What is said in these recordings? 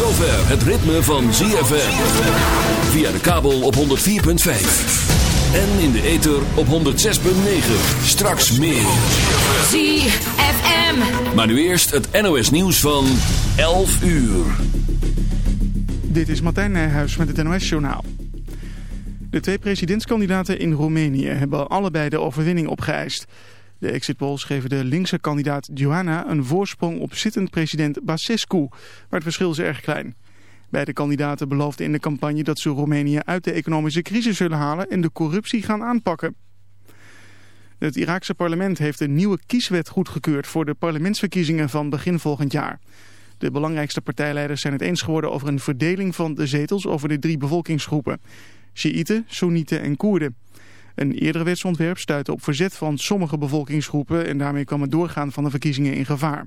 zover het ritme van ZFM. Via de kabel op 104.5. En in de ether op 106.9. Straks meer. ZFM. Maar nu eerst het NOS nieuws van 11 uur. Dit is Martijn Nijhuis met het NOS-journaal. De twee presidentskandidaten in Roemenië hebben allebei de overwinning opgeëist. De exit polls geven de linkse kandidaat Johanna een voorsprong op zittend president Basescu, maar het verschil is erg klein. Beide kandidaten beloofden in de campagne dat ze Roemenië uit de economische crisis zullen halen en de corruptie gaan aanpakken. Het Iraakse parlement heeft een nieuwe kieswet goedgekeurd voor de parlementsverkiezingen van begin volgend jaar. De belangrijkste partijleiders zijn het eens geworden over een verdeling van de zetels over de drie bevolkingsgroepen. Shiiten, Soenieten en Koerden. Een eerdere wetsontwerp stuitte op verzet van sommige bevolkingsgroepen en daarmee kwam het doorgaan van de verkiezingen in gevaar.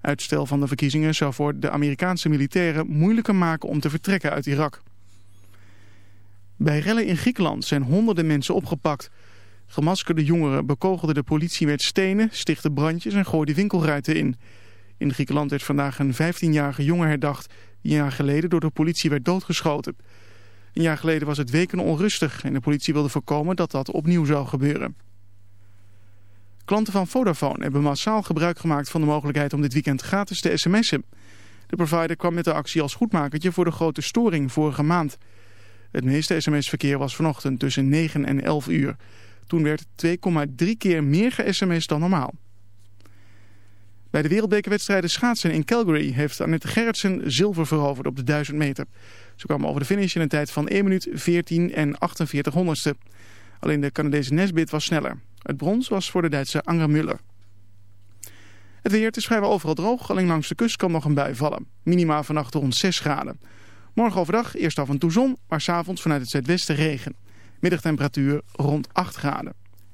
Uitstel van de verkiezingen zou voor de Amerikaanse militairen moeilijker maken om te vertrekken uit Irak. Bij rellen in Griekenland zijn honderden mensen opgepakt. Gemaskerde jongeren bekogelden de politie met stenen, stichtten brandjes en gooiden winkelruiten in. In Griekenland werd vandaag een 15-jarige jongen herdacht die een jaar geleden door de politie werd doodgeschoten. Een jaar geleden was het weken onrustig en de politie wilde voorkomen dat dat opnieuw zou gebeuren. Klanten van Vodafone hebben massaal gebruik gemaakt van de mogelijkheid om dit weekend gratis te sms'en. De provider kwam met de actie als goedmakertje voor de grote storing vorige maand. Het meeste sms-verkeer was vanochtend tussen 9 en 11 uur. Toen werd 2,3 keer meer ge-sms dan normaal. Bij de wereldbekerwedstrijden schaatsen in Calgary heeft Annette Gerritsen zilver veroverd op de 1000 meter. Ze kwam over de finish in een tijd van 1 minuut 14 en 48 honderdste. Alleen de Canadese Nesbit was sneller. Het brons was voor de Duitse Anger Muller. Het weer, is vrijwel overal droog, alleen langs de kust kan nog een bui vallen. Minima vannacht rond 6 graden. Morgen overdag eerst af en toe zon, maar s'avonds vanuit het zuidwesten regen. Middagtemperatuur rond 8 graden.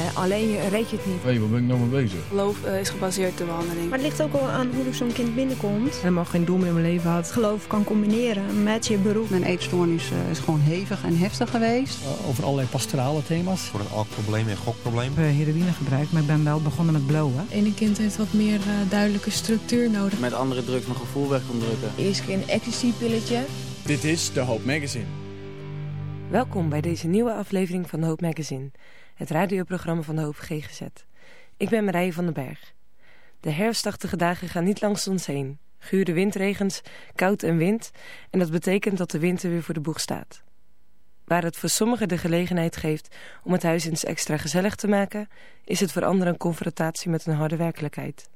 Uh, alleen je reed je het niet. Hé, hey, waar ben ik nou mee bezig? Geloof uh, is gebaseerd op de behandeling. Maar het ligt ook al aan hoe zo'n kind binnenkomt. Helemaal geen doel meer in mijn leven had. Geloof kan combineren met je beroep. Mijn eetstoornis uh, is gewoon hevig en heftig geweest. over allerlei pastorale thema's. Voor een alcoholprobleem en gokprobleem. Ik heb heroïne gebruikt, maar ik ben wel begonnen met blowen. Ene kind heeft wat meer duidelijke structuur nodig. Met andere drugs mijn gevoel weg kon drukken. Eerst keer een ecstasy-pilletje. Dit is de Hoop Magazine. Welkom bij deze nieuwe aflevering van Hoop Magazine het radioprogramma van de Hoop GGZ. Ik ben Marije van den Berg. De herfstachtige dagen gaan niet langs ons heen. Gure windregens, koud en wind en dat betekent dat de winter weer voor de boeg staat. Waar het voor sommigen de gelegenheid geeft om het huis eens extra gezellig te maken, is het voor anderen een confrontatie met een harde werkelijkheid.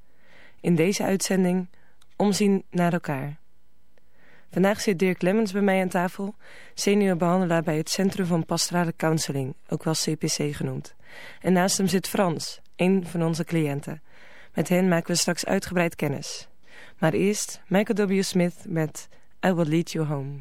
In deze uitzending omzien naar elkaar. Vandaag zit Dirk Lemmens bij mij aan tafel, senior behandelaar bij het Centrum van Pastorale Counseling, ook wel CPC genoemd. En naast hem zit Frans, een van onze cliënten. Met hen maken we straks uitgebreid kennis. Maar eerst Michael W. Smith met I Will Lead You Home.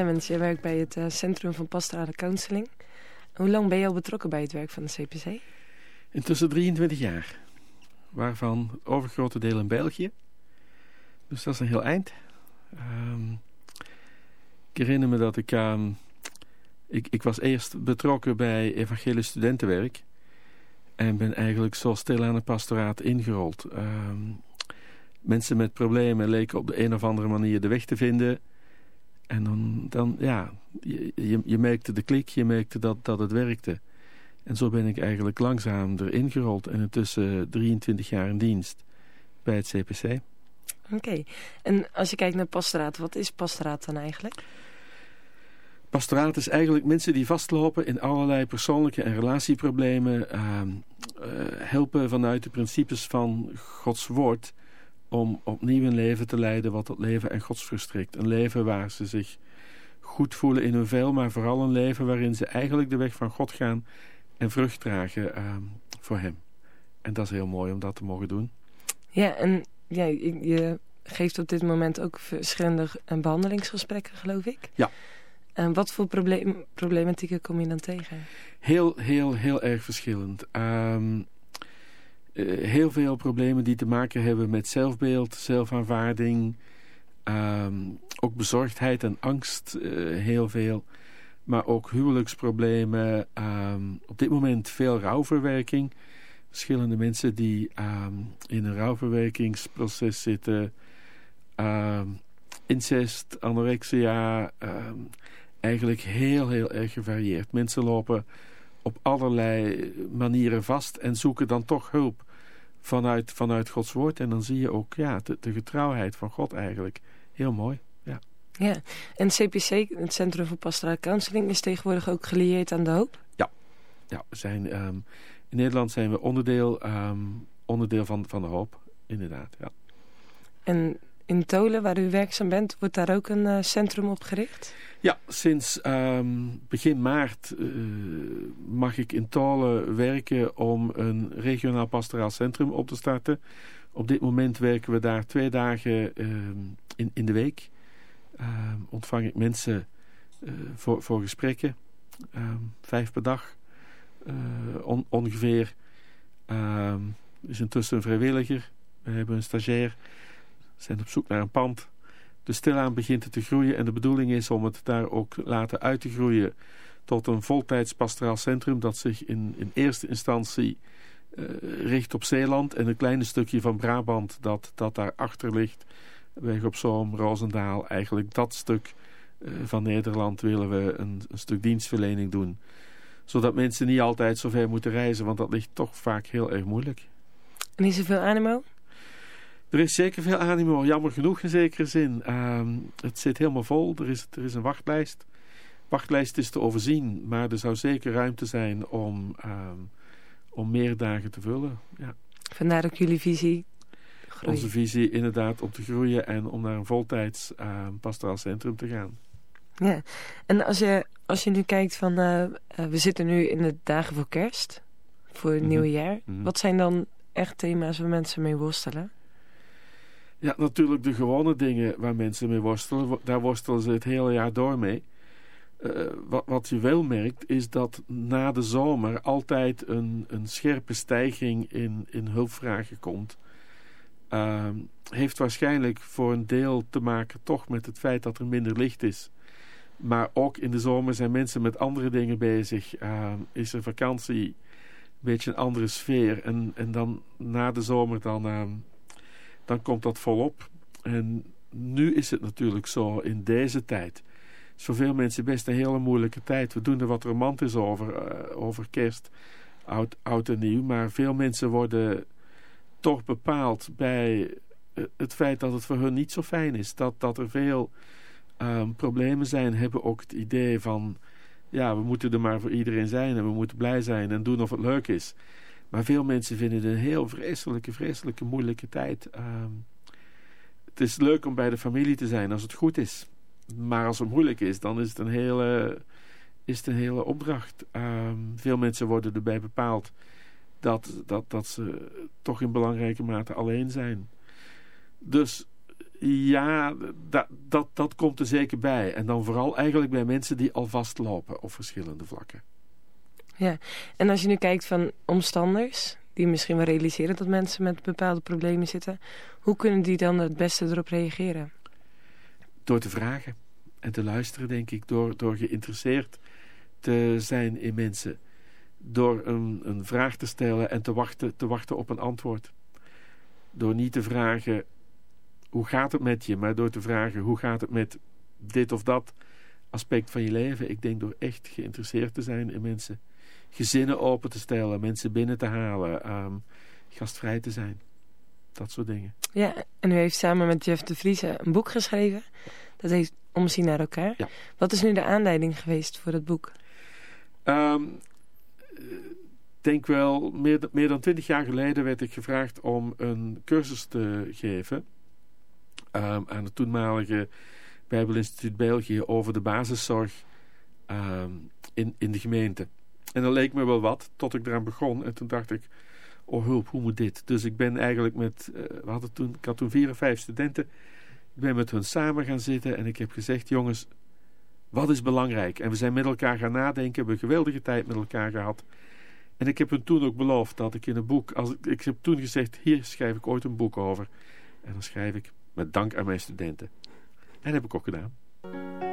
Dirk Lemmens, jij werkt bij het uh, Centrum van Pastorale Counseling. Hoe lang ben je al betrokken bij het werk van de CPC? Intussen 23 jaar. Waarvan overgrote deel in België. Dus dat is een heel eind. Um, ik herinner me dat ik... Um, ik, ik was eerst betrokken bij evangelisch studentenwerk. En ben eigenlijk zo stil aan het pastoraat ingerold. Um, mensen met problemen leken op de een of andere manier de weg te vinden... En dan, dan ja, je, je, je, merkte de klik, je merkte dat, dat het werkte. En zo ben ik eigenlijk langzaam erin gerold. En intussen 23 jaar in dienst bij het CPC. Oké. Okay. En als je kijkt naar pastoraat, wat is pastoraat dan eigenlijk? Pastoraat is eigenlijk mensen die vastlopen in allerlei persoonlijke en relatieproblemen. Uh, uh, helpen vanuit de principes van Gods woord om opnieuw een leven te leiden wat het leven en Gods verstrikt. Een leven waar ze zich goed voelen in hun vel, maar vooral een leven waarin ze eigenlijk de weg van God gaan en vrucht dragen uh, voor hem. En dat is heel mooi om dat te mogen doen. Ja, en ja, je geeft op dit moment ook verschillende behandelingsgesprekken, geloof ik. Ja. En wat voor probleem, problematieken kom je dan tegen? Heel, heel, heel erg verschillend. Um, uh, heel veel problemen die te maken hebben met zelfbeeld, zelfaanvaarding, um, ook bezorgdheid en angst, uh, heel veel. Maar ook huwelijksproblemen, um, op dit moment veel rouwverwerking. Verschillende mensen die um, in een rouwverwerkingsproces zitten. incest, anorexia, eigenlijk heel, heel erg gevarieerd. Mensen lopen op allerlei manieren vast en zoeken dan toch hulp vanuit, vanuit Gods woord. En dan zie je ook ja, de, de getrouwheid van God eigenlijk. Heel mooi, ja. Ja, en CPC, het Centrum voor Pastorale Counseling, is tegenwoordig ook gelieerd aan de hoop? Ja, ja we zijn, um, in Nederland zijn we onderdeel, um, onderdeel van, van de hoop, inderdaad, ja. En in Tolen, waar u werkzaam bent, wordt daar ook een uh, centrum op gericht? Ja, sinds um, begin maart uh, mag ik in Tolen werken om een regionaal pastoraal centrum op te starten. Op dit moment werken we daar twee dagen uh, in, in de week. ontvang ik mensen uh, voor, voor gesprekken. vijf per dag on, ongeveer. is intussen een vrijwilliger. We hebben een stagiair zijn op zoek naar een pand. Dus stilaan begint het te groeien en de bedoeling is om het daar ook laten uit te groeien tot een voltijds pastoraal centrum dat zich in, in eerste instantie uh, richt op Zeeland en een kleine stukje van Brabant dat, dat daarachter ligt. Weg op Zoom, Roosendaal, eigenlijk dat stuk uh, van Nederland willen we een, een stuk dienstverlening doen. Zodat mensen niet altijd zo ver moeten reizen, want dat ligt toch vaak heel erg moeilijk. En is er veel animo? Er is zeker veel animo, jammer genoeg in zekere zin. Uh, het zit helemaal vol, er is, er is een wachtlijst. Wachtlijst is te overzien, maar er zou zeker ruimte zijn om, uh, om meer dagen te vullen. Ja. Vandaar ook jullie visie? Onze visie inderdaad om te groeien en om naar een voltijds uh, pastoraal centrum te gaan. Ja, en als je, als je nu kijkt van, uh, we zitten nu in de dagen voor kerst, voor het mm -hmm. nieuwe jaar. Mm -hmm. Wat zijn dan echt thema's waar mensen mee worstelen? Ja, natuurlijk de gewone dingen waar mensen mee worstelen. Daar worstelen ze het hele jaar door mee. Uh, wat, wat, je wel merkt is dat na de zomer altijd een, een scherpe stijging in, in hulpvragen komt. Uh, heeft waarschijnlijk voor een deel te maken toch met het feit dat er minder licht is. Maar ook in de zomer zijn mensen met andere dingen bezig. Uh, is er vakantie, een beetje een andere sfeer. En, en dan na de zomer dan, ehm, dan komt dat volop. En nu is het natuurlijk zo in deze tijd is voor veel mensen best een hele moeilijke tijd. We doen er wat romantisch over, uh, over kerst, oud, oud en nieuw. Maar veel mensen worden toch bepaald bij uh, het feit dat het voor hun niet zo fijn is. Dat, dat er veel um, problemen zijn, hebben ook het idee van... ja, we moeten er maar voor iedereen zijn en we moeten blij zijn en doen of het leuk is. Maar veel mensen vinden het een heel vreselijke, vreselijke, moeilijke tijd. Um, het is leuk om bij de familie te zijn als het goed is. Maar als het moeilijk is, dan is het een hele, is het een hele opdracht. Um, veel mensen worden erbij bepaald dat, dat, dat ze toch in belangrijke mate alleen zijn. Dus ja, dat, dat, dat komt er zeker bij. En dan vooral eigenlijk bij mensen die al vastlopen op verschillende vlakken. Ja, en als je nu kijkt van omstanders, die misschien wel realiseren dat mensen met bepaalde problemen zitten, hoe kunnen die dan het beste erop reageren? Door te vragen en te luisteren, denk ik. Door, door geïnteresseerd te zijn in mensen. Door een, een vraag te stellen en te wachten, te wachten op een antwoord. Door niet te vragen, hoe gaat het met je? Maar door te vragen, hoe gaat het met dit of dat aspect van je leven? Ik denk door echt geïnteresseerd te zijn in mensen. Gezinnen open te stellen, mensen binnen te halen, um, gastvrij te zijn. Dat soort dingen. Ja, en u heeft samen met Jeff de Vries een boek geschreven. Dat heet Omzien naar elkaar. Ja. Wat is nu de aanleiding geweest voor het boek? Um, denk wel, meer, meer dan twintig jaar geleden werd ik gevraagd om een cursus te geven um, aan het toenmalige Bijbelinstituut België over de basiszorg um, in, in de gemeente. En dat leek me wel wat, tot ik eraan begon. En toen dacht ik, oh hulp, hoe moet dit? Dus ik ben eigenlijk met, uh, we hadden toen, ik had toen vier of vijf studenten. Ik ben met hun samen gaan zitten en ik heb gezegd, jongens, wat is belangrijk? En we zijn met elkaar gaan nadenken, hebben een geweldige tijd met elkaar gehad. En ik heb hun toen ook beloofd dat ik in een boek, als ik, ik heb toen gezegd, hier schrijf ik ooit een boek over. En dan schrijf ik met dank aan mijn studenten. En dat heb ik ook gedaan.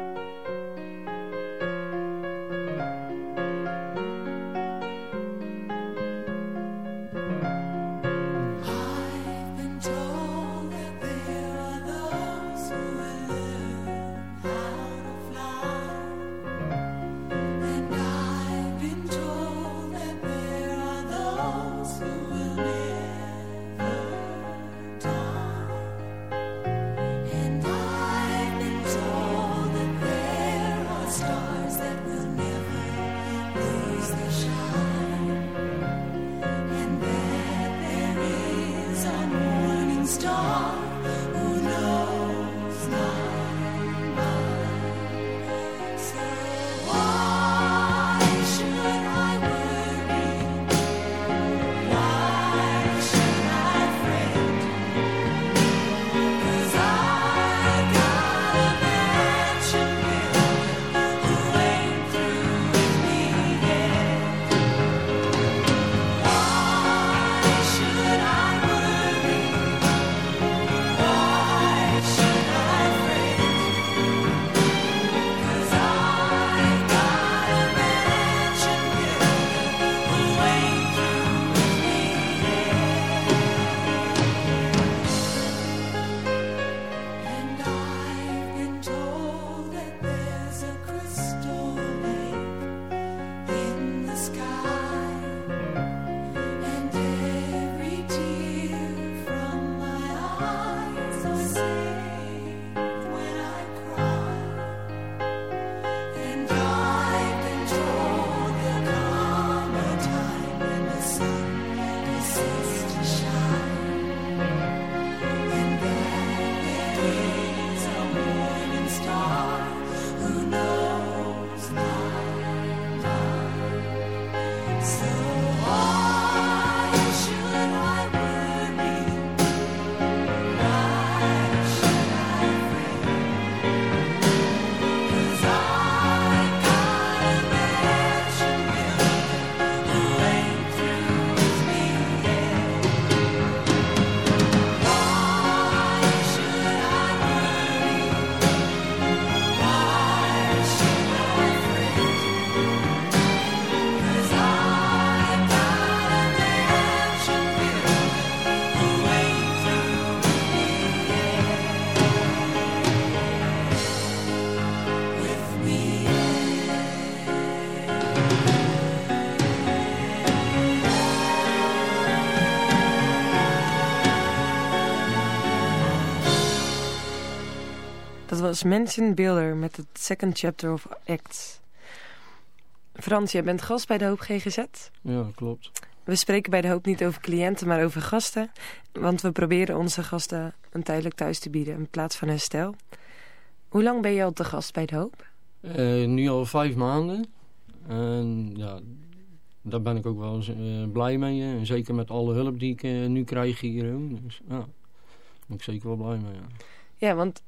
Was Mansion Builder met het second chapter of Acts. Frans, jij bent gast bij de Hoop GGZ? Ja, klopt. We spreken bij de Hoop niet over cliënten, maar over gasten. Want we proberen onze gasten een tijdelijk thuis te bieden in plaats van herstel. Hoe lang ben je al te gast bij de Hoop? Uh, nu al vijf maanden. En ja, daar ben ik ook wel uh, blij mee. En zeker met alle hulp die ik uh, nu krijg hier. Dus ja, daar ben ik zeker wel blij mee. Ja, ja want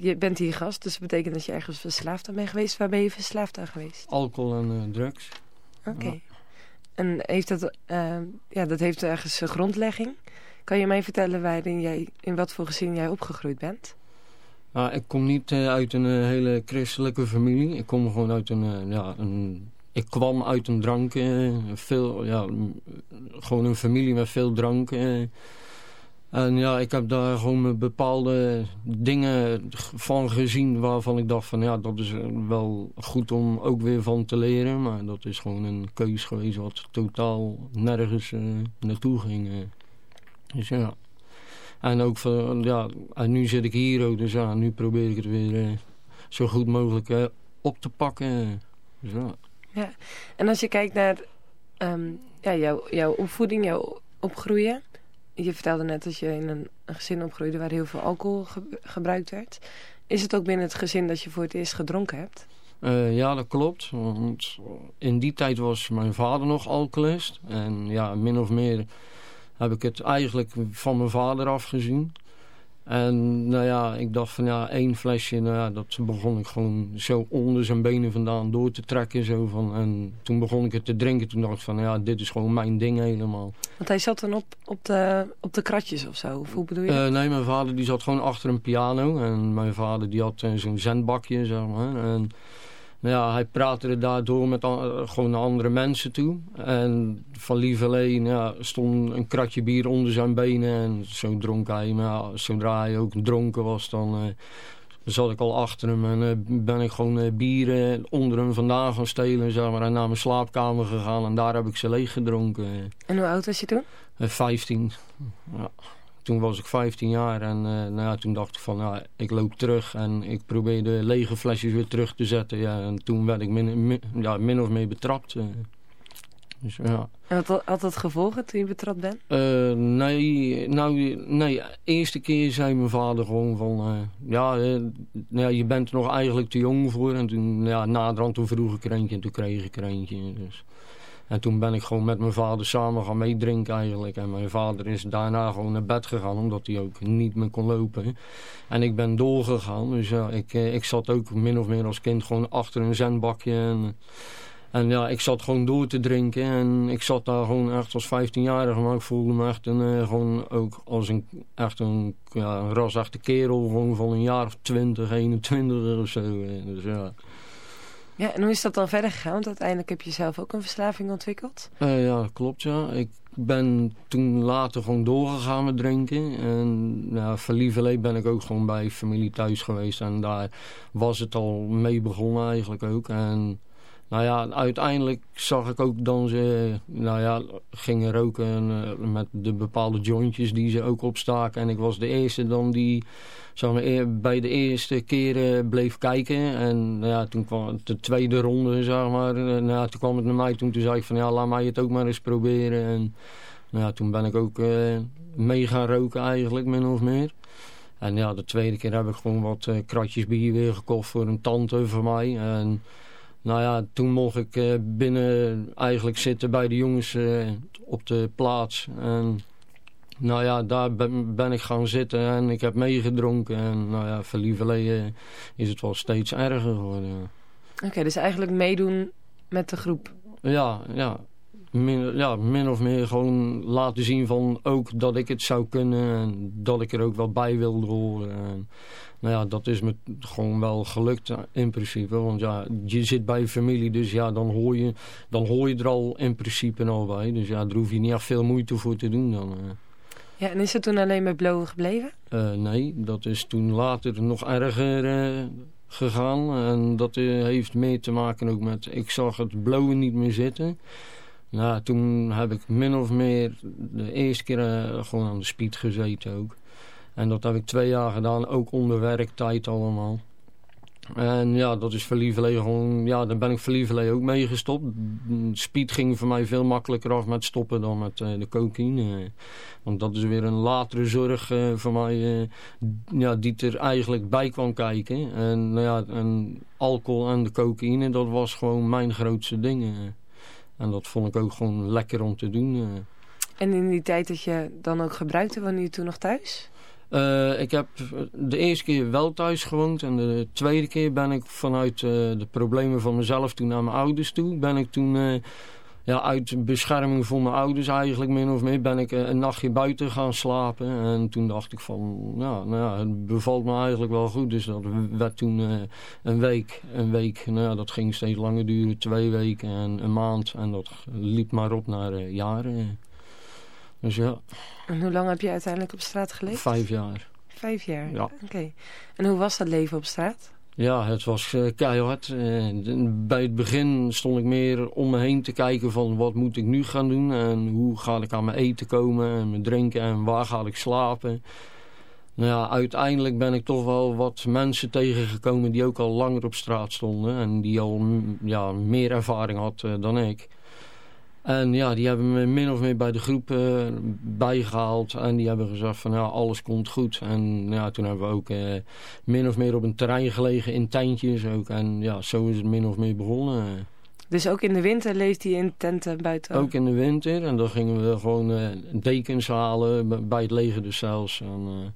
je bent hier gast, dus dat betekent dat je ergens verslaafd aan bent geweest. Waar ben je verslaafd aan geweest? Alcohol en drugs. Oké. Ja. En heeft dat, ja, dat heeft ergens een grondlegging. Kan je mij vertellen waarin jij, in wat voor gezin jij opgegroeid bent? Nou, ik kom niet uh, uit een hele christelijke familie. Ik kom gewoon uit een, ja, een... Ik kwam uit een drank, veel, ja, gewoon een familie met veel drank. En ja, ik heb daar gewoon bepaalde dingen van gezien waarvan ik dacht van ja, dat is wel goed om ook weer van te leren. Maar dat is gewoon een keus geweest wat totaal nergens naartoe ging. Dus ja. En ook van, ja, en nu zit ik hier ook, dus ja, nu probeer ik het weer zo goed mogelijk op te pakken. Dus ja. En als je kijkt naar um, ja, jouw, jouw opvoeding, jouw opgroeien. Je vertelde net dat je in een, gezin opgroeide waar heel veel alcohol ge gebruikt werd. Is het ook binnen het gezin dat je voor het eerst gedronken hebt? Uh, ja, dat klopt. Want in die tijd was mijn vader nog alcoholist. En ja, min of meer heb ik het eigenlijk van mijn vader afgezien. En nou ja, ik dacht van ja, één flesje, nou ja, dat begon ik gewoon zo onder zijn benen vandaan door te trekken. Zo van, en toen begon ik het te drinken. Toen dacht ik van ja, dit is gewoon mijn ding helemaal. Want hij zat dan op, op, de, op de kratjes of zo? Of hoe bedoel je? Uh, nee, mijn vader die zat gewoon achter een piano. En mijn vader die had uh, zo'n zendbakje, zeg maar. En ja, hij praatte er daardoor met an gewoon naar andere mensen toe. En van lieverlee ja, stond een kratje bier onder zijn benen. En zo dronk hij. Maar ja, zodra hij ook dronken was, dan uh, zat ik al achter hem. En uh, ben ik gewoon uh, bieren onder hem vandaan gaan stelen. Zeg maar, en naar mijn slaapkamer gegaan. En daar heb ik ze leeg gedronken. En hoe oud was je toen? 15. Ja toen was ik 15 jaar en uh, nou ja, toen dacht ik van ja, ik loop terug en ik probeer de lege flesjes weer terug te zetten. Ja, en toen werd ik min, min ja, min of meer betrapt. Uh. Dus, ja. Wat had dat gevolgen toen je betrapt bent? Uh, nee, nou, nee, de eerste keer zei mijn vader gewoon van... ja, nou ja, je bent er nog eigenlijk te jong voor. En toen, ja, naderhand toen vroeg ik er eentje en toen kreeg ik er eentje. Dus. En toen ben ik gewoon met mijn vader samen gaan meedrinken eigenlijk. En mijn vader is daarna gewoon naar bed gegaan, omdat hij ook niet meer kon lopen. En ik ben doorgegaan. Dus ja, ik, eh, ik zat ook min of meer als kind gewoon achter een zendbakje. En, en ja, ik zat gewoon door te drinken. En ik zat daar gewoon echt als 15-jarige. Maar ik voelde me echt een, uh, gewoon ook als een, echt een, ja, een rasachte kerel. Gewoon van een jaar of 20, 21 of zo. Dus ja... Ja, en hoe is dat dan verder gegaan? Want uiteindelijk heb je zelf ook een verslaving ontwikkeld. Uh, ja, klopt ja. Ik ben toen later gewoon doorgegaan met drinken. En ja, voor ben ik ook gewoon bij familie thuis geweest. En daar was het al mee begonnen eigenlijk ook. En nou ja, uiteindelijk zag ik ook dan ze nou ja, gingen roken uh, met de bepaalde jointjes die ze ook opstaken. En ik was de eerste dan die zeg bij de eerste keren bleef kijken. En nou ja, toen kwam de tweede ronde, zeg maar. Eh, nou ja, toen kwam het naar mij toen, toen zei ik van ja, laat mij het ook maar eens proberen. En nou ja, toen ben ik ook uh, mee gaan roken eigenlijk, min of meer. En ja, de tweede keer heb ik gewoon wat uh, kratjes bier weer gekocht voor een tante van mij. En nou ja, toen mocht ik binnen eigenlijk zitten bij de jongens op de plaats. Nou ja, daar ben, ben, ik gaan zitten en ik heb meegedronken. En nou ja, is het wel steeds erger geworden. Oké, okay, dus eigenlijk meedoen met de groep? Ja, ja. Min, ja, min of meer gewoon laten zien van ook dat ik het zou kunnen. En dat ik er ook wel bij wilde horen. En, nou ja, dat is me gewoon wel gelukt in principe. Want ja, je zit bij je familie, dus ja, dan hoor je, dan hoor je er al in principe al bij. Dus ja, daar hoef je niet echt veel moeite voor te doen dan. Ja, en is het toen alleen met blowen gebleven? Uh, nee, dat is toen later nog erger uh, gegaan. En dat heeft mee te maken ook met, ik zag het blowen niet meer zitten. Nou, toen heb ik min of meer de eerste keer gewoon aan de speed gezeten ook. En dat heb ik twee jaar gedaan, ook onder werktijd allemaal. En ja, dat is gewoon... Ja, daar ben ik verlievelee ook mee gestopt. Speed ging voor mij veel makkelijker af met stoppen dan met uh, de cocaïne. Want dat is weer een latere zorg uh, voor mij... Uh, ja, die er eigenlijk bij kwam kijken. En, nou ja, en alcohol en de cocaïne, dat was gewoon mijn grootste ding. En dat vond ik ook gewoon lekker om te doen. En in die tijd dat je dan ook gebruikte, woonde je toen nog thuis? Uh, ik heb de eerste keer wel thuis gewoond. En de tweede keer ben ik vanuit uh, de problemen van mezelf toen naar mijn ouders toe. Ben ik toen uh, ja, uit bescherming voor mijn ouders eigenlijk min of meer. Ben ik een nachtje buiten gaan slapen. En toen dacht ik van ja, nou ja, het bevalt me eigenlijk wel goed. Dus dat werd toen een week. Een week, nou ja, dat ging steeds langer duren. Twee weken en een maand. En dat liep maar op naar jaren. Dus ja. En hoe lang heb je uiteindelijk op straat geleefd? Vijf jaar. Vijf jaar? Ja. Oké. En hoe was dat leven op straat? Ja, het was uh, keihard. Uh, bij het begin stond ik meer om me heen te kijken van wat moet ik nu gaan doen. En hoe ga ik aan mijn eten komen en mijn drinken en waar ga ik slapen. Nou ja, uiteindelijk ben ik toch wel wat mensen tegengekomen die ook al langer op straat stonden. En die al ja, meer ervaring hadden uh, dan ik. En ja, die hebben me min of meer bij de groep uh, bijgehaald. En die hebben gezegd van ja, alles komt goed. En ja, toen hebben we ook uh, min of meer op een terrein gelegen in tentjes ook. En ja, zo is het min of meer begonnen. Dus ook in de winter leefde je in tenten buiten? Ook in de winter. En dan gingen we gewoon uh, dekens halen bij het leger dus zelfs. En,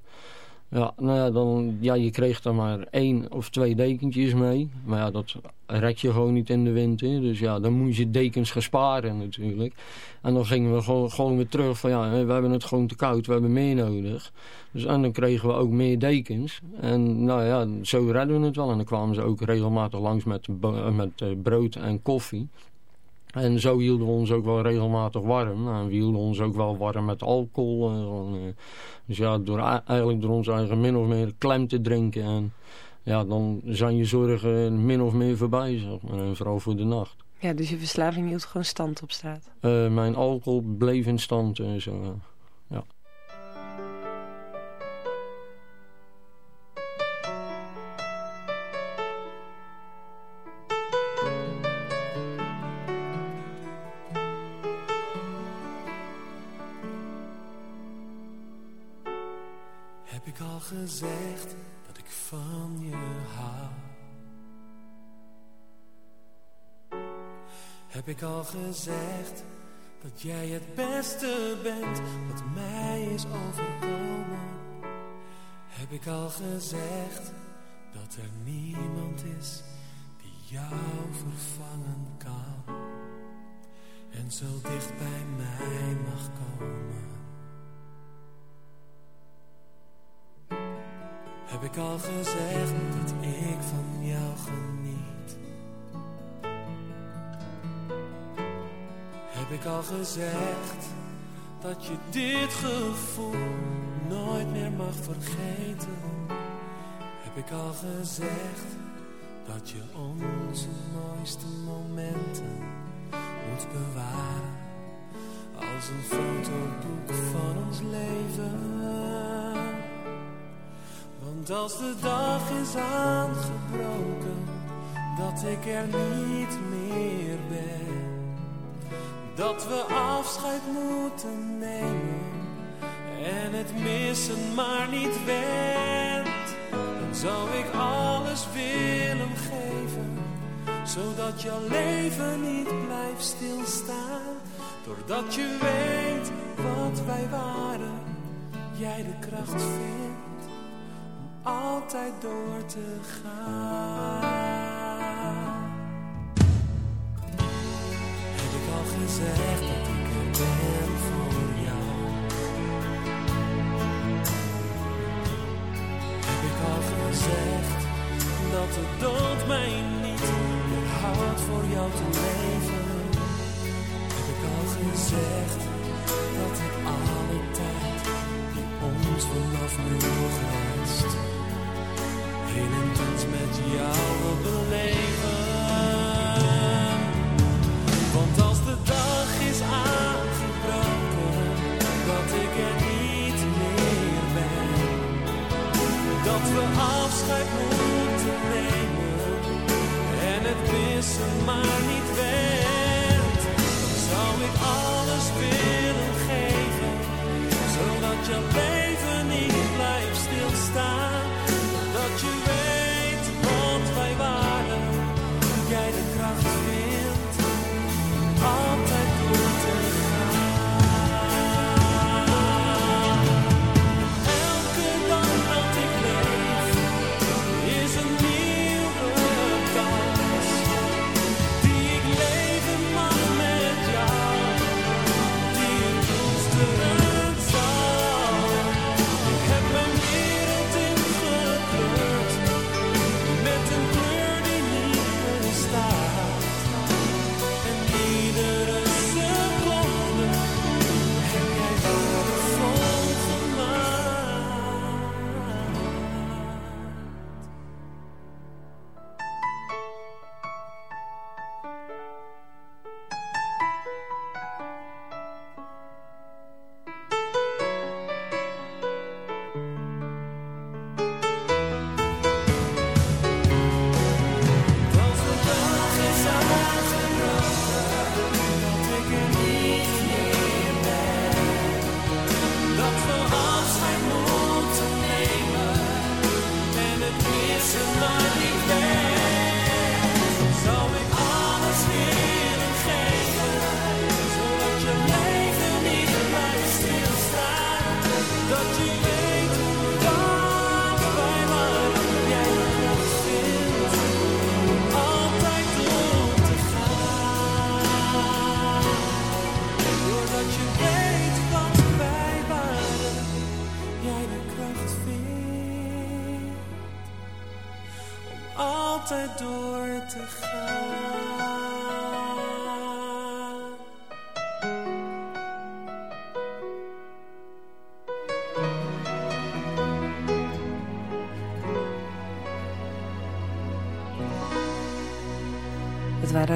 ja, nou ja, dan, ja, je kreeg dan maar één of twee dekentjes mee. Maar ja, dat red je gewoon niet in de winter. Dus ja, dan moet je dekens gaan sparen natuurlijk. En dan gingen we gewoon, gewoon weer terug van ja, we hebben het gewoon te koud, we hebben meer nodig. Dus en dan kregen we ook meer dekens. En nou ja, zo redden we het wel. En dan kwamen ze ook regelmatig langs met, met brood en koffie. En zo hielden we ons ook wel regelmatig warm. En we hielden ons ook wel warm met alcohol. Dus ja, door, eigenlijk door ons eigen min of meer klem te drinken. En ja, dan zijn je zorgen min of meer voorbij, zeg maar. En vooral voor de nacht. Ja, dus je verslaving hield gewoon stand op straat? Uh, mijn alcohol bleef in stand en zo, ja. Heb ik al gezegd dat jij het beste bent wat mij is overkomen? Heb ik al gezegd dat er niemand is die jou vervangen kan en zo dicht bij mij mag komen? Heb ik al gezegd dat ik van jou geniet? Heb ik al gezegd dat je dit gevoel nooit meer mag vergeten? Heb ik al gezegd dat je onze mooiste momenten moet bewaren als een fotoboek van ons leven? Want als de dag is aangebroken, dat ik er niet meer ben, dat we afscheid moeten nemen en het missen maar niet went, dan zou ik alles willen geven, zodat jouw leven niet blijft stilstaan, doordat je weet wat wij waren, jij de kracht vindt altijd door te gaan. Gezegd dat ik er ben voor jou? Heb ik al gezegd dat de dood mij niet weerhoudt voor jou te leven? Heb ik al gezegd dat ik alle tijd die ons vanaf nu rest heel met jou wil beleven.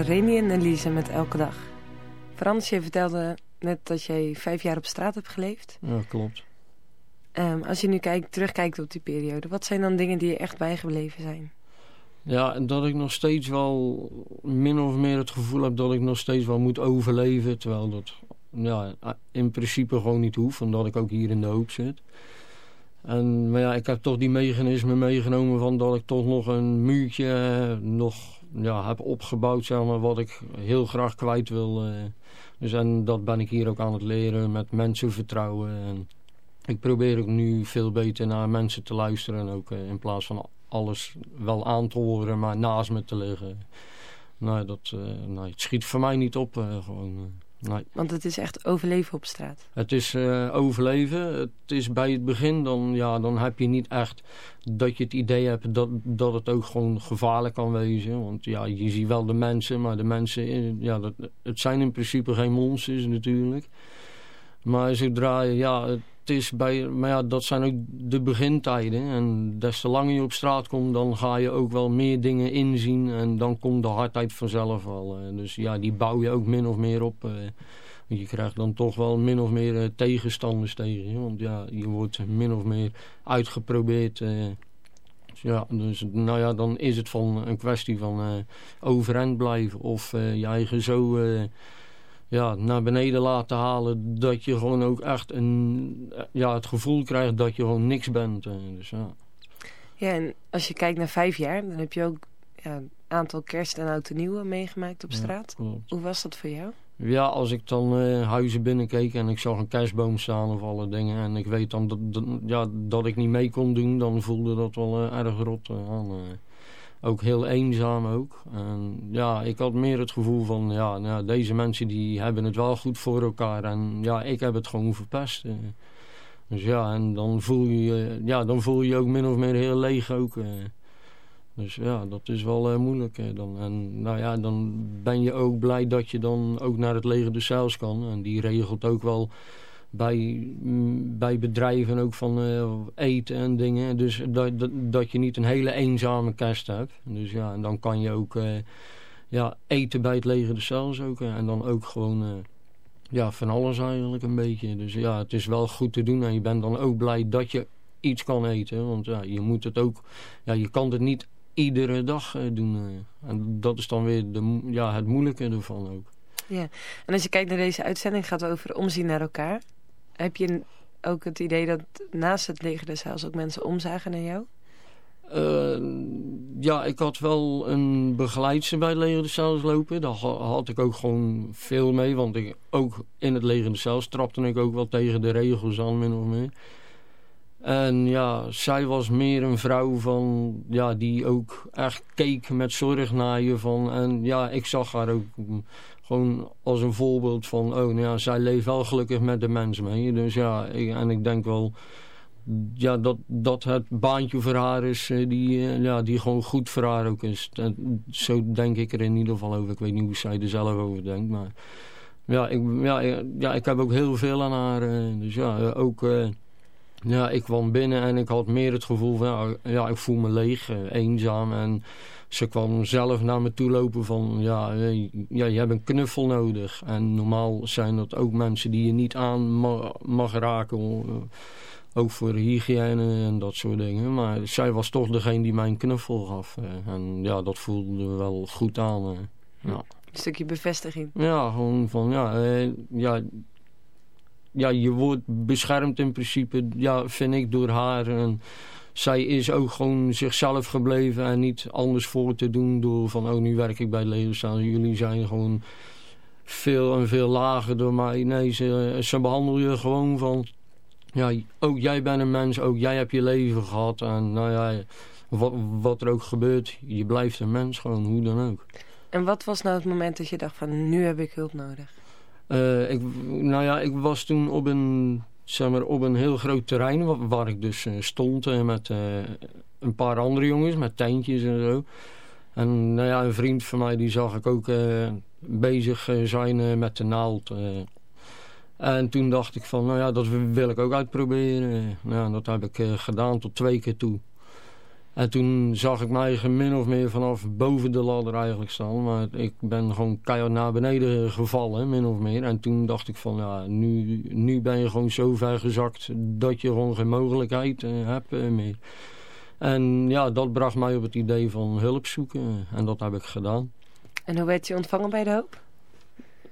Reni en Elise met Elke Dag. Frans, je vertelde net dat jij vijf jaar op straat hebt geleefd. Ja, klopt. Ehm, als je nu kijkt, terugkijkt op die periode, wat zijn dan dingen die je echt bijgebleven zijn? Ja, dat ik nog steeds wel min of meer het gevoel heb dat ik nog steeds wel moet overleven. Terwijl dat ja, in principe gewoon niet hoeft, omdat ik ook hier in de hoop zit. En, maar ja, ik heb toch die mechanismen meegenomen van dat ik toch nog een muurtje nog ja, heb opgebouwd, zeg maar, wat ik heel graag kwijt wil. eh. Dus en dat ben ik hier ook aan het leren met mensen vertrouwen. En ik probeer ook nu veel beter naar mensen te luisteren. En ook eh, in plaats van alles wel aan te horen, maar naast me te liggen. Nee, dat, eh, nee, het schiet voor mij niet op. gewoon, nee. Want het is echt overleven op straat. Het is eh, overleven. Het is bij het begin, dan, ja, dan heb je niet echt dat je het idee hebt dat, dat het ook gewoon gevaarlijk kan wezen. Want ja, je ziet wel de mensen, maar de mensen, eh, ja, dat, het zijn in principe geen monsters natuurlijk. Maar zodra je, ja, het is bij, maar ja, dat zijn ook de begintijden. En des te langer je op straat komt, dan ga je ook wel meer dingen inzien. En dan komt de hardheid vanzelf wel. eh. Dus ja, die bouw je ook min of meer op. eh. Want je krijgt dan toch wel min of meer eh, tegenstanders tegen. Want ja, je wordt min of meer uitgeprobeerd. Dus ja, dus nou ja, dan is het van een kwestie van overeind blijven. Of je eigen zo ja, naar beneden laten halen. Dat je gewoon ook echt een, ja, het gevoel krijgt dat je gewoon niks bent. eh. dus ja. Ja, en als je kijkt naar vijf jaar, dan heb je ook ja, een aantal kerst- en oud en nieuwe meegemaakt op straat. Hoe was dat voor jou? Ja, als ik dan eh, huizen binnenkeek en ik zag een kerstboom staan of alle dingen... en ik weet dan dat, dat, ja, dat ik niet mee kon doen, dan voelde dat wel eh, erg rot aan. Ook heel eenzaam ook. En ja, ik had meer het gevoel van... ja, nou, deze mensen die hebben het wel goed voor elkaar... en ja, ik heb het gewoon verpest. eh. Dus ja, en dan voel je ja, dan voel je ook min of meer heel leeg ook... eh. Dus ja, dat is wel eh, moeilijk. dan. En nou ja, dan ben je ook blij dat je dan ook naar het leger de Zeils kan. En die regelt ook wel bij, mm, bij bedrijven ook van eh, eten en dingen. Dus dat, dat, dat je niet een hele eenzame kerst hebt. Dus ja, en dan kan je ook eh, ja, eten bij het leger de Zeils ook. eh, en dan ook gewoon... ja, van alles eigenlijk een beetje. Dus ja, het is wel goed te doen. En je bent dan ook blij dat je iets kan eten. Want ja, je moet het ook, ja, je kan het niet iedere dag doen. en dat is dan weer de, ja, het moeilijke ervan ook. Ja, en als je kijkt naar deze uitzending, gaat het over omzien naar elkaar. Heb je ook het idee dat naast het leger des ook mensen omzagen naar jou? Uh, ja, ik had wel een begeleidster bij het leger des Heils lopen. Daar had ik ook gewoon veel mee. Want ik, ook in het Heils trapte ik ook wel tegen de regels aan, min of meer. En ja, zij was meer een vrouw van, ja, die ook echt keek met zorg naar je. Van, en ja, ik zag haar ook gewoon als een voorbeeld van... oh, nou ja, zij leeft wel gelukkig met de mens mee. Dus ja, en ik denk wel ja, dat, dat het baantje voor haar is... Eh, die, eh, ja, die gewoon goed voor haar ook is. En zo denk ik er in ieder geval over. Ik weet niet hoe zij er zelf over denkt, maar... Ja, ik, ja, ja, ik heb ook heel veel aan haar. Eh, dus ja, ook... ja, ik kwam binnen en ik had meer het gevoel van... Ja, ik voel me leeg, eenzaam en ze kwam zelf naar me toe lopen van, ja, ja, je hebt een knuffel nodig. En normaal zijn dat ook mensen die je niet aan mag, raken. Ook voor hygiëne en dat soort dingen. Maar zij was toch degene die mij een knuffel gaf. En ja, dat voelde wel goed aan. Eh. Ja. Een stukje bevestiging. Ja, gewoon van, ja, ja, ja, je wordt beschermd in principe, ja, vind ik, door haar. En, zij is ook gewoon zichzelf gebleven en niet anders voor te doen door van oh nu werk ik bij Leeuwenstaal. Jullie zijn gewoon veel en veel lager door mij. Nee, ze, ze behandelen je gewoon van ja, ook jij bent een mens, ook jij hebt je leven gehad en nou ja, wat, wat er ook gebeurt, je blijft een mens gewoon, hoe dan ook. En wat was nou het moment dat je dacht van nu heb ik hulp nodig? Uh, ik, nou ja, ik was toen op een op een heel groot terrein waar, ik dus uh, stond uh, met uh, een paar andere jongens, met tentjes en zo. En nou ja, een vriend van mij die zag ik ook bezig zijn met de naald. en toen dacht ik van, nou ja, dat wil ik ook uitproberen. Nou, dat heb ik gedaan tot twee keer toe. En toen zag ik mij min of meer vanaf boven de ladder eigenlijk staan. Maar ik ben gewoon keihard naar beneden gevallen, min of meer. En toen dacht ik van, ja, nu, nu ben je gewoon zo ver gezakt dat je gewoon geen mogelijkheid uh, hebt uh, meer. En ja, dat bracht mij op het idee van hulp zoeken. En dat heb ik gedaan. En hoe werd je ontvangen bij de hoop?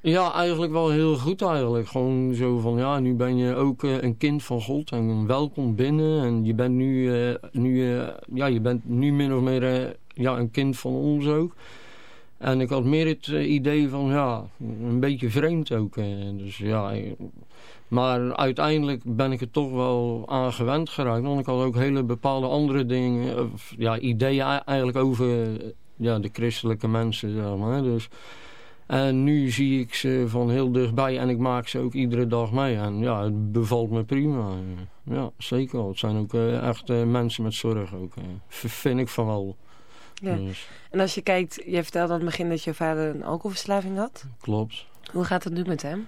Ja, eigenlijk wel heel goed eigenlijk. Gewoon zo van, ja, nu ben je ook uh, een kind van God en welkom binnen. En je bent nu, uh, nu, uh, ja, je bent nu min of meer ja, een kind van ons ook. En ik had meer het idee van, ja, een beetje vreemd ook. dus ja, maar uiteindelijk ben ik er toch wel aan gewend geraakt. Want ik had ook hele bepaalde andere dingen, ja, ideeën eigenlijk over ja, de christelijke mensen, zeg maar. Dus... En nu zie ik ze van heel dichtbij en ik maak ze ook iedere dag mee. En ja, het bevalt me prima. Ja, zeker wel. Het zijn ook uh, echt uh, mensen met zorg ook. Uh, vind ik van wel. Ja. Dus. En als je kijkt, je vertelde aan het begin dat je vader een alcoholverslaving had. Klopt. Hoe gaat het nu met hem?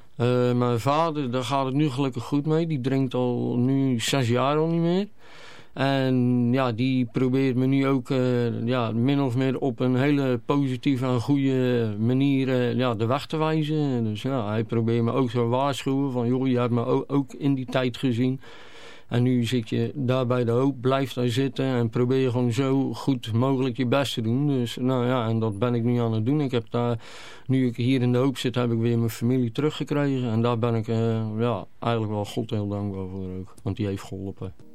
mijn vader, daar gaat het nu gelukkig goed mee. Die drinkt al nu zes jaar al niet meer. En ja, die probeert me nu ook uh, ja, min of meer op een hele positieve en goede manier uh, ja, de weg te wijzen. Dus ja, hij probeert me ook te waarschuwen van joh, je hebt me ook, in die tijd gezien. En nu zit je daar bij de hoop, blijf daar zitten en probeer gewoon zo goed mogelijk je best te doen. Dus nou ja, en dat ben ik nu aan het doen. Ik heb daar, nu ik hier in de hoop zit, heb ik weer mijn familie teruggekregen. En daar ben ik uh, ja, eigenlijk wel God heel dankbaar voor ook. Want die heeft geholpen.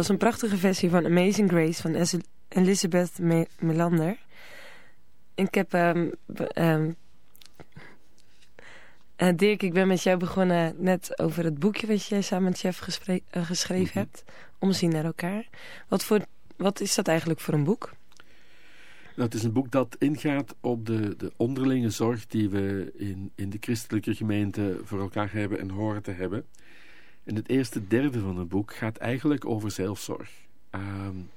Was een prachtige versie van Amazing Grace van Elizabeth Melander. Ik heb... Um, um, uh, Dirk, ik ben met jou begonnen net over het boekje wat jij samen met Jeff uh, geschreven mm -hmm. hebt. Omzien naar elkaar. Wat, voor, wat is dat eigenlijk voor een boek? Het is een boek dat ingaat op de, de onderlinge zorg die we in, in de christelijke gemeente voor elkaar hebben en horen te hebben. En het eerste derde van het boek gaat eigenlijk over zelfzorg. Um,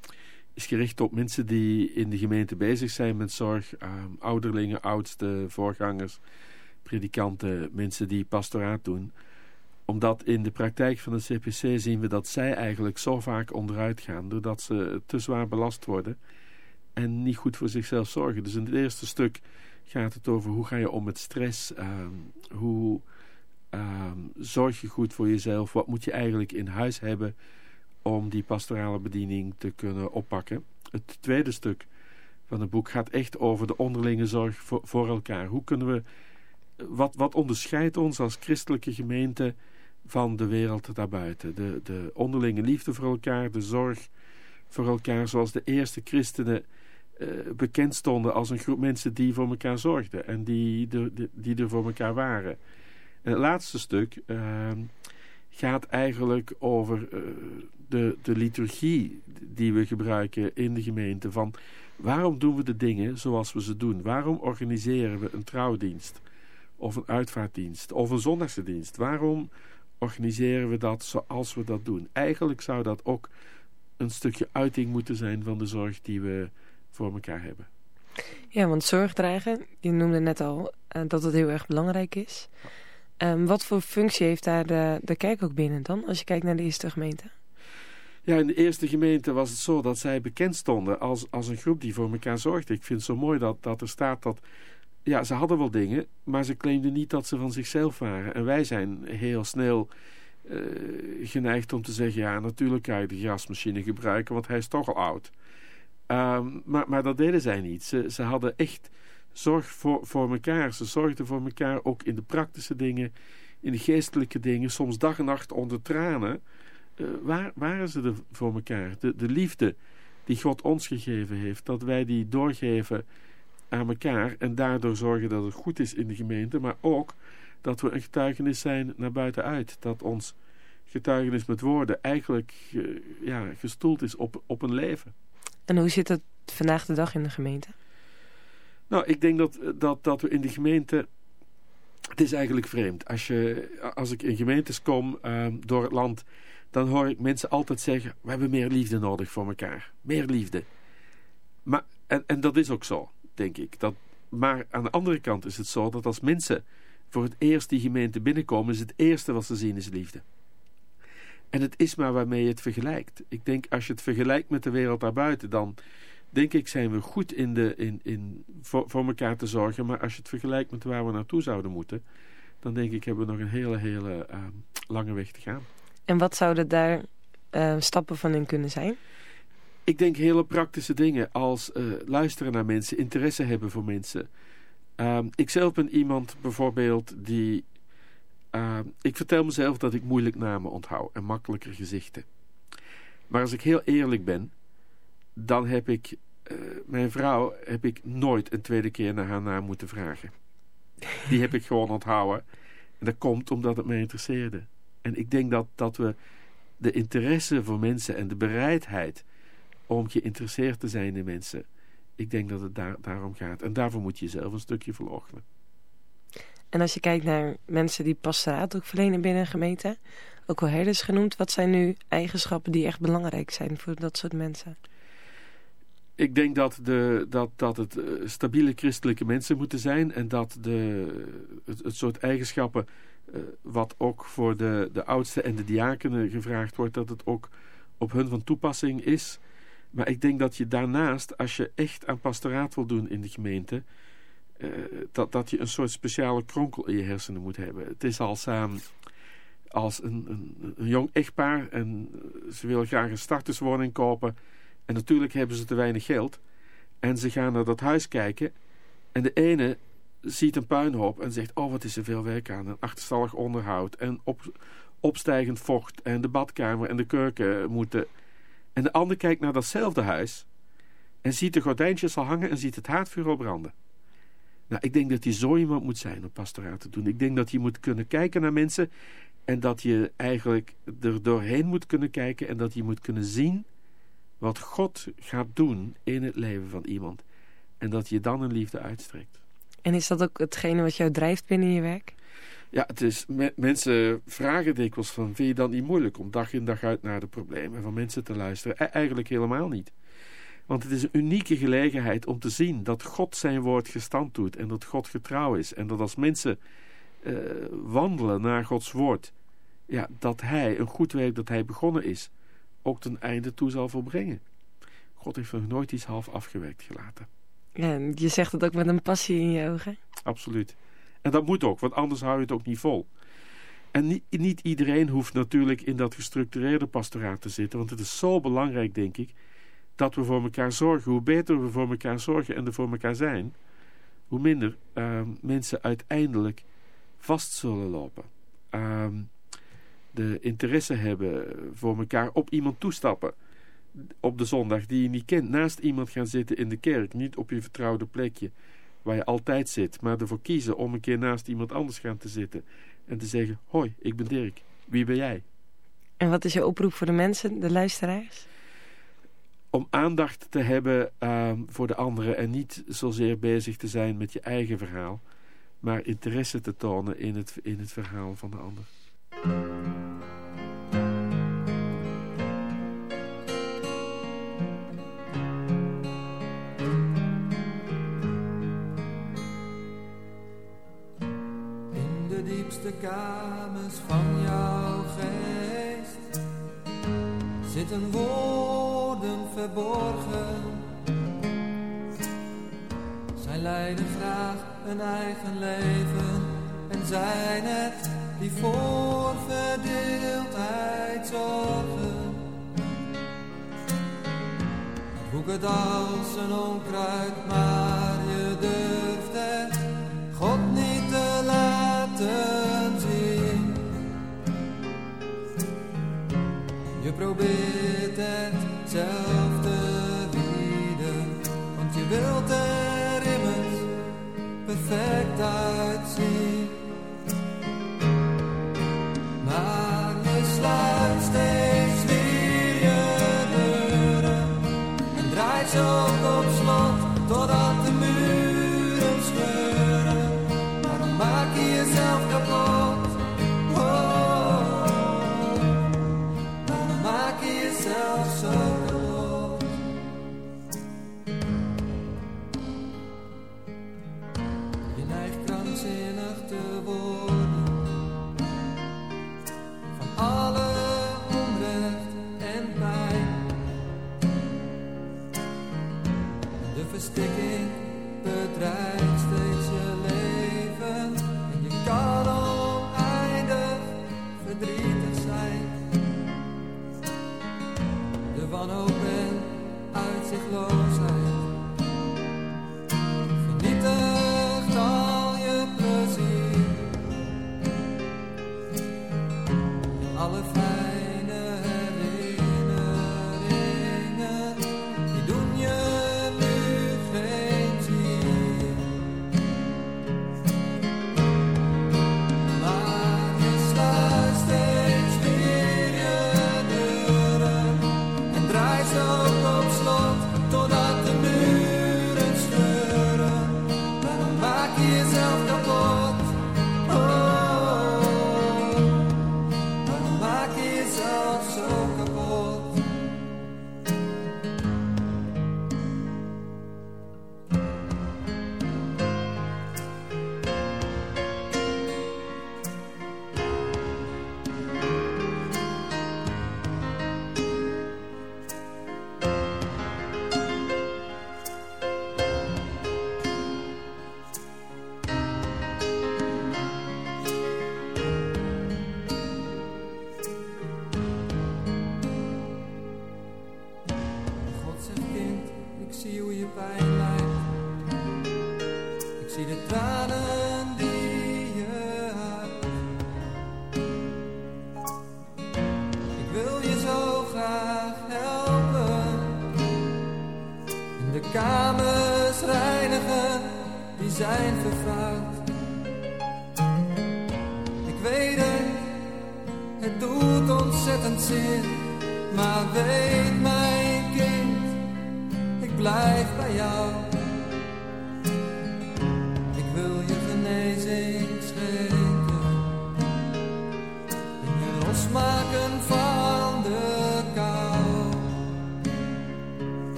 is gericht op mensen die in de gemeente bezig zijn met zorg. Um, ouderlingen, oudsten, voorgangers, predikanten, mensen die pastoraat doen. Omdat in de praktijk van de CPC zien we dat zij eigenlijk zo vaak onderuit gaan. Doordat ze te zwaar belast worden en niet goed voor zichzelf zorgen. Dus in het eerste stuk gaat het over hoe ga je om met stress. Um, hoe um, zorg je goed voor jezelf. Wat moet je eigenlijk in huis hebben om die pastorale bediening te kunnen oppakken. Het tweede stuk van het boek gaat echt over de onderlinge zorg voor, elkaar. Hoe kunnen we... Wat, wat onderscheidt ons als christelijke gemeente van de wereld daarbuiten? De, de onderlinge liefde voor elkaar, de zorg voor elkaar zoals de eerste christenen uh, bekend stonden als een groep mensen die voor elkaar zorgden en die, de, die er voor elkaar waren. En het laatste stuk uh, gaat eigenlijk over uh, de, de liturgie die we gebruiken in de gemeente. Van waarom doen we de dingen zoals we ze doen? Waarom organiseren we een trouwdienst? Of een uitvaartdienst? Of een zondagse dienst? Waarom organiseren we dat zoals we dat doen? Eigenlijk zou dat ook een stukje uiting moeten zijn van de zorg die we voor elkaar hebben. Ja, want zorg dragen, je noemde net al uh, dat het heel erg belangrijk is. Um, wat voor functie heeft daar de, de kerk ook binnen dan, als je kijkt naar de eerste gemeente? Ja, in de eerste gemeente was het zo dat zij bekend stonden als, als een groep die voor elkaar zorgde. Ik vind het zo mooi dat, dat er staat dat... Ja, ze hadden wel dingen, maar ze claimden niet dat ze van zichzelf waren. En wij zijn heel snel uh, geneigd om te zeggen... ja, natuurlijk kan je de grasmachine gebruiken, want hij is toch al oud. Um, maar, maar dat deden zij niet. Ze, ze hadden echt zorg voor, voor elkaar. Ze zorgden voor elkaar ook in de praktische dingen, in de geestelijke dingen. Soms dag en nacht onder tranen. Uh, waar, waren ze er voor elkaar? De, de liefde die God ons gegeven heeft, dat wij die doorgeven aan elkaar en daardoor zorgen dat het goed is in de gemeente, maar ook dat we een getuigenis zijn naar buitenuit. Dat ons getuigenis met woorden eigenlijk uh, ja, gestoeld is op, op een leven. En hoe zit het vandaag de dag in de gemeente? Nou, ik denk dat, dat, dat we in de gemeente... Het is eigenlijk vreemd. Als, je, als ik in gemeentes kom uh, door het land... dan hoor ik mensen altijd zeggen... we hebben meer liefde nodig voor elkaar. Meer liefde. Maar, en, en dat is ook zo, denk ik. Dat, maar aan de andere kant is het zo dat als mensen... voor het eerst die gemeente binnenkomen... is het eerste wat ze zien is liefde. En het is maar waarmee je het vergelijkt. Ik denk, als je het vergelijkt met de wereld daarbuiten... dan denk ik zijn we goed in, de, in, in, voor, voor elkaar te zorgen. Maar als je het vergelijkt met waar we naartoe zouden moeten... dan denk ik hebben we nog een hele, hele uh, lange weg te gaan. En wat zouden daar uh, stappen van in kunnen zijn? Ik denk hele praktische dingen als uh, luisteren naar mensen, interesse hebben voor mensen. Ehm, ik zelf ben iemand bijvoorbeeld die... Ehm, ik vertel mezelf dat ik moeilijk namen onthoud en makkelijker gezichten. Maar als ik heel eerlijk ben dan heb ik uh, mijn vrouw heb ik nooit een tweede keer naar haar naam moeten vragen. Die heb ik gewoon onthouden. En dat komt omdat het mij interesseerde. En ik denk dat, dat we de interesse voor mensen en de bereidheid om geïnteresseerd te zijn in mensen, ik denk dat het daar, daarom gaat. En daarvoor moet je jezelf een stukje verloochenen. En als je kijkt naar mensen die pastoraat ook verlenen binnen een gemeente, ook al herders genoemd, wat zijn nu eigenschappen die echt belangrijk zijn voor dat soort mensen? Ik denk dat, de, dat, dat het uh, stabiele christelijke mensen moeten zijn en dat de, het, soort eigenschappen uh, wat ook voor de, de oudsten en de diakenen gevraagd wordt, dat het ook op hun van toepassing is. Maar ik denk dat je daarnaast, als je echt aan pastoraat wil doen in de gemeente, uh, dat, dat je een soort speciale kronkel in je hersenen moet hebben. Het is als, uh, als een, een, een jong echtpaar en ze willen graag een starterswoning kopen en natuurlijk hebben ze te weinig geld. En ze gaan naar dat huis kijken. En de ene ziet een puinhoop en zegt... oh, wat is er veel werk aan. Een achterstallig onderhoud en op, opstijgend vocht... en de badkamer en de keuken moeten... En de ander kijkt naar datzelfde huis en ziet de gordijntjes al hangen en ziet het haardvuur al branden. Nou, ik denk dat je zo iemand moet zijn om pastoraat te doen. Ik denk dat je moet kunnen kijken naar mensen en dat je eigenlijk er doorheen moet kunnen kijken en dat je moet kunnen zien wat God gaat doen in het leven van iemand. En dat je dan een liefde uitstrekt. En is dat ook hetgene wat jou drijft binnen je werk? Ja, het is, mensen vragen dikwijls van, vind je dan niet moeilijk om dag in dag uit naar de problemen van mensen te luisteren? E eigenlijk helemaal niet. Want het is een unieke gelegenheid om te zien dat God zijn woord gestand doet en dat God getrouw is. En dat als mensen uh, wandelen naar Gods woord, ja, dat hij een goed werk dat hij begonnen is, ook ten einde toe zal volbrengen. God heeft nog nooit iets half afgewerkt gelaten. Ja, je zegt het ook met een passie in je ogen. Absoluut. En dat moet ook, want anders hou je het ook niet vol. En niet, niet iedereen hoeft natuurlijk in dat gestructureerde pastoraat te zitten, want het is zo belangrijk, denk ik, dat we voor elkaar zorgen. Hoe beter we voor elkaar zorgen en er voor elkaar zijn, hoe minder uh, mensen uiteindelijk vast zullen lopen. Uh, de interesse hebben voor elkaar op iemand toestappen op de zondag die je niet kent. Naast iemand gaan zitten in de kerk, niet op je vertrouwde plekje waar je altijd zit, maar ervoor kiezen om een keer naast iemand anders gaan te zitten en te zeggen, hoi, ik ben Dirk, wie ben jij? En wat is je oproep voor de mensen, de luisteraars? Om aandacht te hebben uh, voor de anderen en niet zozeer bezig te zijn met je eigen verhaal, maar interesse te tonen in het, in het verhaal van de ander. Van jouw geest zitten woorden verborgen. Zij leiden graag een eigen leven en zijn het die voor verdeeldheid zorgen. Hoek het als een onkruid, maar probeert het zelf te bieden, want je wilt er immers perfect uitzien. Maar je sluit wanhoop en uitzichtloosheid.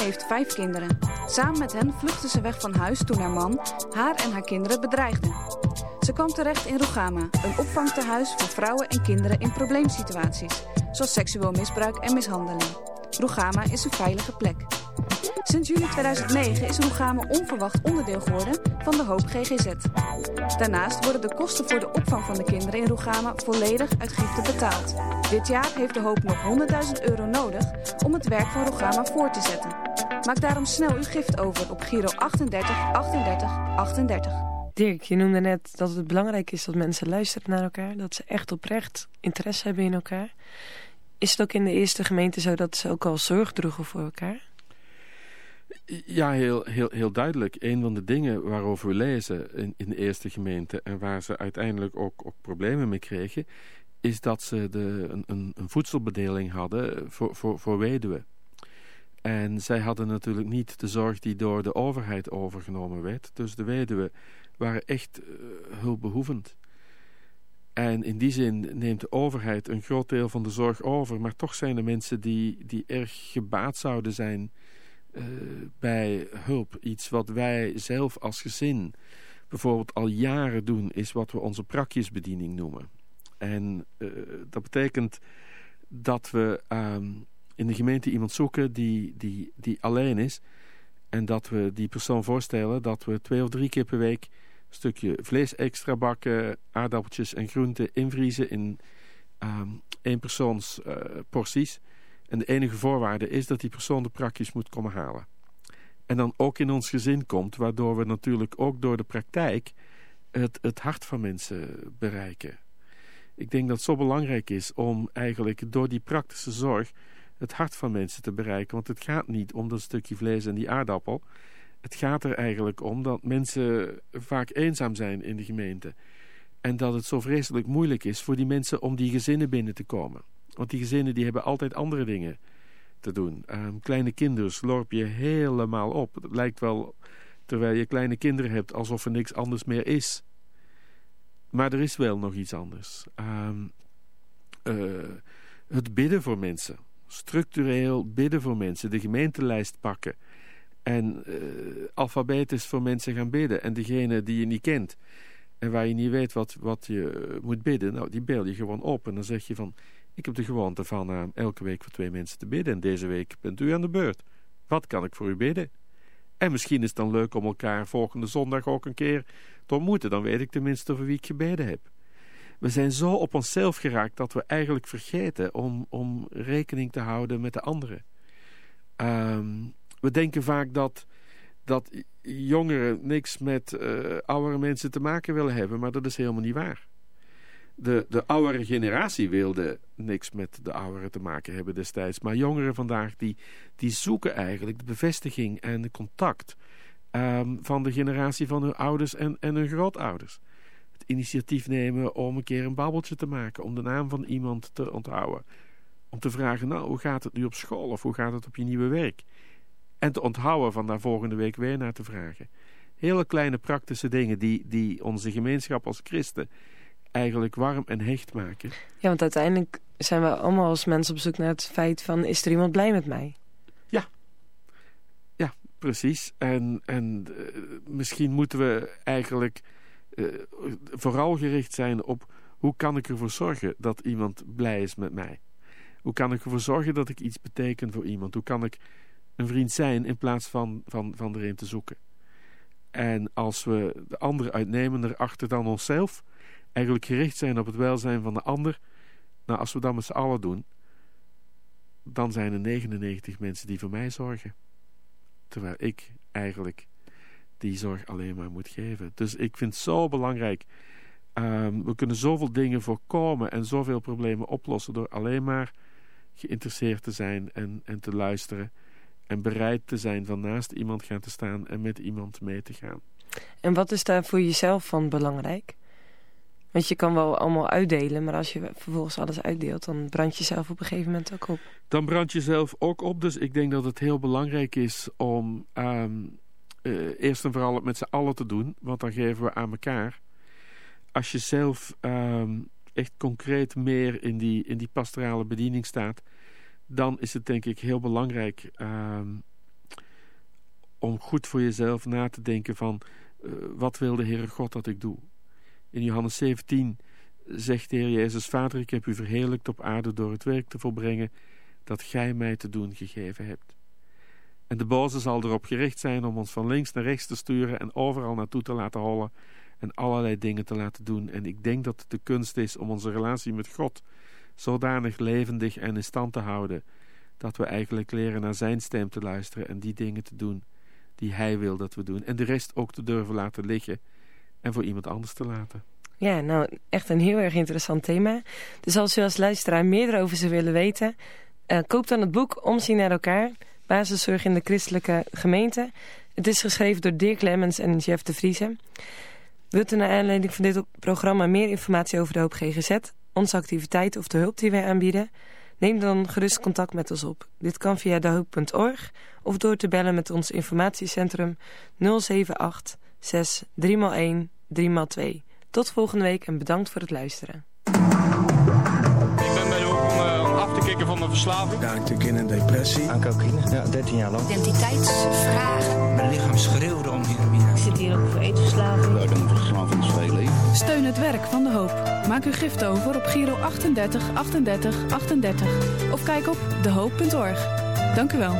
Heeft vijf kinderen. Samen met hen vluchtte ze weg van huis toen haar man haar en haar kinderen bedreigde. Ze kwam terecht in Rugama, een opvangtehuis voor vrouwen en kinderen in probleemsituaties, zoals seksueel misbruik en mishandeling. Rugama is een veilige plek. Sinds juli 2009 is Rugama onverwacht onderdeel geworden van de Hoop GGZ. Daarnaast worden de kosten voor de opvang van de kinderen in Rugama volledig uit giften betaald. Dit jaar heeft de Hoop nog 100.000 euro nodig om het werk van Rugama voor te zetten. Maak daarom snel uw gift over op Giro 38 38 38. Dirk, je noemde net dat het belangrijk is dat mensen luisteren naar elkaar. Dat ze echt oprecht interesse hebben in elkaar. Is het ook in de eerste gemeente zo dat ze ook al zorg droegen voor elkaar? Ja, heel, heel, heel duidelijk. Een van de dingen waarover we lezen in, in de eerste gemeente... en waar ze uiteindelijk ook, ook problemen mee kregen... is dat ze de, een, een, voedselbedeling hadden voor, voor, voor weduwen. En zij hadden natuurlijk niet de zorg die door de overheid overgenomen werd. Dus de weduwen waren echt uh, hulpbehoevend. En in die zin neemt de overheid een groot deel van de zorg over. Maar toch zijn er mensen die, die erg gebaat zouden zijn uh, bij hulp. Iets wat wij zelf als gezin bijvoorbeeld al jaren doen... is wat we onze prakjesbediening noemen. En uh, dat betekent dat we um, in de gemeente iemand zoeken die, die, die alleen is... en dat we die persoon voorstellen dat we twee of drie keer per week stukje vlees extra bakken, aardappeltjes en groenten invriezen in één persoons uh, porties. En de enige voorwaarde is dat die persoon de prakjes moet komen halen. En dan ook in ons gezin komt, waardoor we natuurlijk ook door de praktijk het, het hart van mensen bereiken. Ik denk dat het zo belangrijk is om eigenlijk door die praktische zorg het hart van mensen te bereiken. Want het gaat niet om dat stukje vlees en die aardappel. Het gaat er eigenlijk om dat mensen vaak eenzaam zijn in de gemeente. En dat het zo vreselijk moeilijk is voor die mensen om die gezinnen binnen te komen. Want die gezinnen die hebben altijd andere dingen te doen. Um, kleine kinderen slorp je helemaal op. Het lijkt wel, terwijl je kleine kinderen hebt, alsof er niks anders meer is. Maar er is wel nog iets anders. Um, uh, het bidden voor mensen. Structureel bidden voor mensen. De gemeentelijst pakken. En uh, alfabetisch voor mensen gaan bidden. En degene die je niet kent. En waar je niet weet wat, wat je moet bidden. Nou, die bel je gewoon op. En dan zeg je van... Ik heb de gewoonte van uh, elke week voor twee mensen te bidden. En deze week bent u aan de beurt. Wat kan ik voor u bidden? En misschien is het dan leuk om elkaar volgende zondag ook een keer te ontmoeten. Dan weet ik tenminste over wie ik gebeden heb. We zijn zo op onszelf geraakt dat we eigenlijk vergeten om, om rekening te houden met de anderen. Um, we denken vaak dat, dat jongeren niks met uh, oudere mensen te maken willen hebben, maar dat is helemaal niet waar. De, de oudere generatie wilde niks met de ouderen te maken hebben destijds. Maar jongeren vandaag die, die zoeken eigenlijk de bevestiging en de contact um, van de generatie van hun ouders en, en hun grootouders. Het initiatief nemen om een keer een babbeltje te maken, om de naam van iemand te onthouden. Om te vragen, nou, hoe gaat het nu op school of hoe gaat het op je nieuwe werk? En te onthouden van daar volgende week weer naar te vragen. Hele kleine praktische dingen die, die onze gemeenschap als christen eigenlijk warm en hecht maken. Ja, want uiteindelijk zijn we allemaal als mensen op zoek naar het feit van... is er iemand blij met mij? Ja, ja precies. En, en uh, misschien moeten we eigenlijk uh, vooral gericht zijn op... hoe kan ik ervoor zorgen dat iemand blij is met mij? Hoe kan ik ervoor zorgen dat ik iets beteken voor iemand? Hoe kan ik een vriend zijn in plaats van, van, van erin te zoeken? En als we de ander uitnemender achter dan onszelf eigenlijk gericht zijn op het welzijn van de ander. Nou, als we dat met z'n allen doen, dan zijn er 99 mensen die voor mij zorgen. Terwijl ik eigenlijk die zorg alleen maar moet geven. Dus ik vind het zo belangrijk. Um, we kunnen zoveel dingen voorkomen en zoveel problemen oplossen door alleen maar geïnteresseerd te zijn en, en te luisteren. En bereid te zijn van naast iemand gaan te staan en met iemand mee te gaan. En wat is daar voor jezelf van belangrijk? Want je kan wel allemaal uitdelen, maar als je vervolgens alles uitdeelt... dan brand je zelf op een gegeven moment ook op. Dan brand je zelf ook op. Dus ik denk dat het heel belangrijk is om um, uh, eerst en vooral het met z'n allen te doen. Want dan geven we aan elkaar. Als je zelf um, echt concreet meer in die, in die pastorale bediening staat... dan is het denk ik heel belangrijk um, om goed voor jezelf na te denken van... Uh, wat wil de Heere God dat ik doe? In Johannes 17 zegt de Heer Jezus, Vader, ik heb u verheerlijkt op aarde door het werk te volbrengen dat gij mij te doen gegeven hebt. En de boze zal erop gericht zijn om ons van links naar rechts te sturen en overal naartoe te laten hollen en allerlei dingen te laten doen. En ik denk dat het de kunst is om onze relatie met God zodanig levendig en in stand te houden, dat we eigenlijk leren naar zijn stem te luisteren en die dingen te doen die hij wil dat we doen. En de rest ook te durven laten liggen en voor iemand anders te laten. Ja, nou echt een heel erg interessant thema. Dus als u als luisteraar meer erover zou willen weten... Uh, koop dan het boek Omzien naar elkaar... Basiszorg in de christelijke gemeente. Het is geschreven door Dirk Lemmens en Jeff de Vriese. Wilt u naar aanleiding van dit programma meer informatie over de Hoop GGZ... onze activiteiten of de hulp die wij aanbieden... Neem dan gerust contact met ons op. Dit kan via dehoop.org of door te bellen met ons informatiecentrum 078 6 3x1 3x2. Tot volgende week en bedankt voor het luisteren. Ik ben bij de hoek om, uh, om af te kicken van mijn verslaving. Ja, natuurlijk in een depressie. Aan cocaïne, ja, 13 jaar lang. Identiteitsvragen. Mijn lichaam schreeuwde om heroïne. Ik zit hier ook voor eetverslaving. Ja, dan moet verslavingsvrij leven. Steun het werk van De Hoop. Maak uw gift over op Giro 38 38 38. Of kijk op dehoop.org. Dank u wel.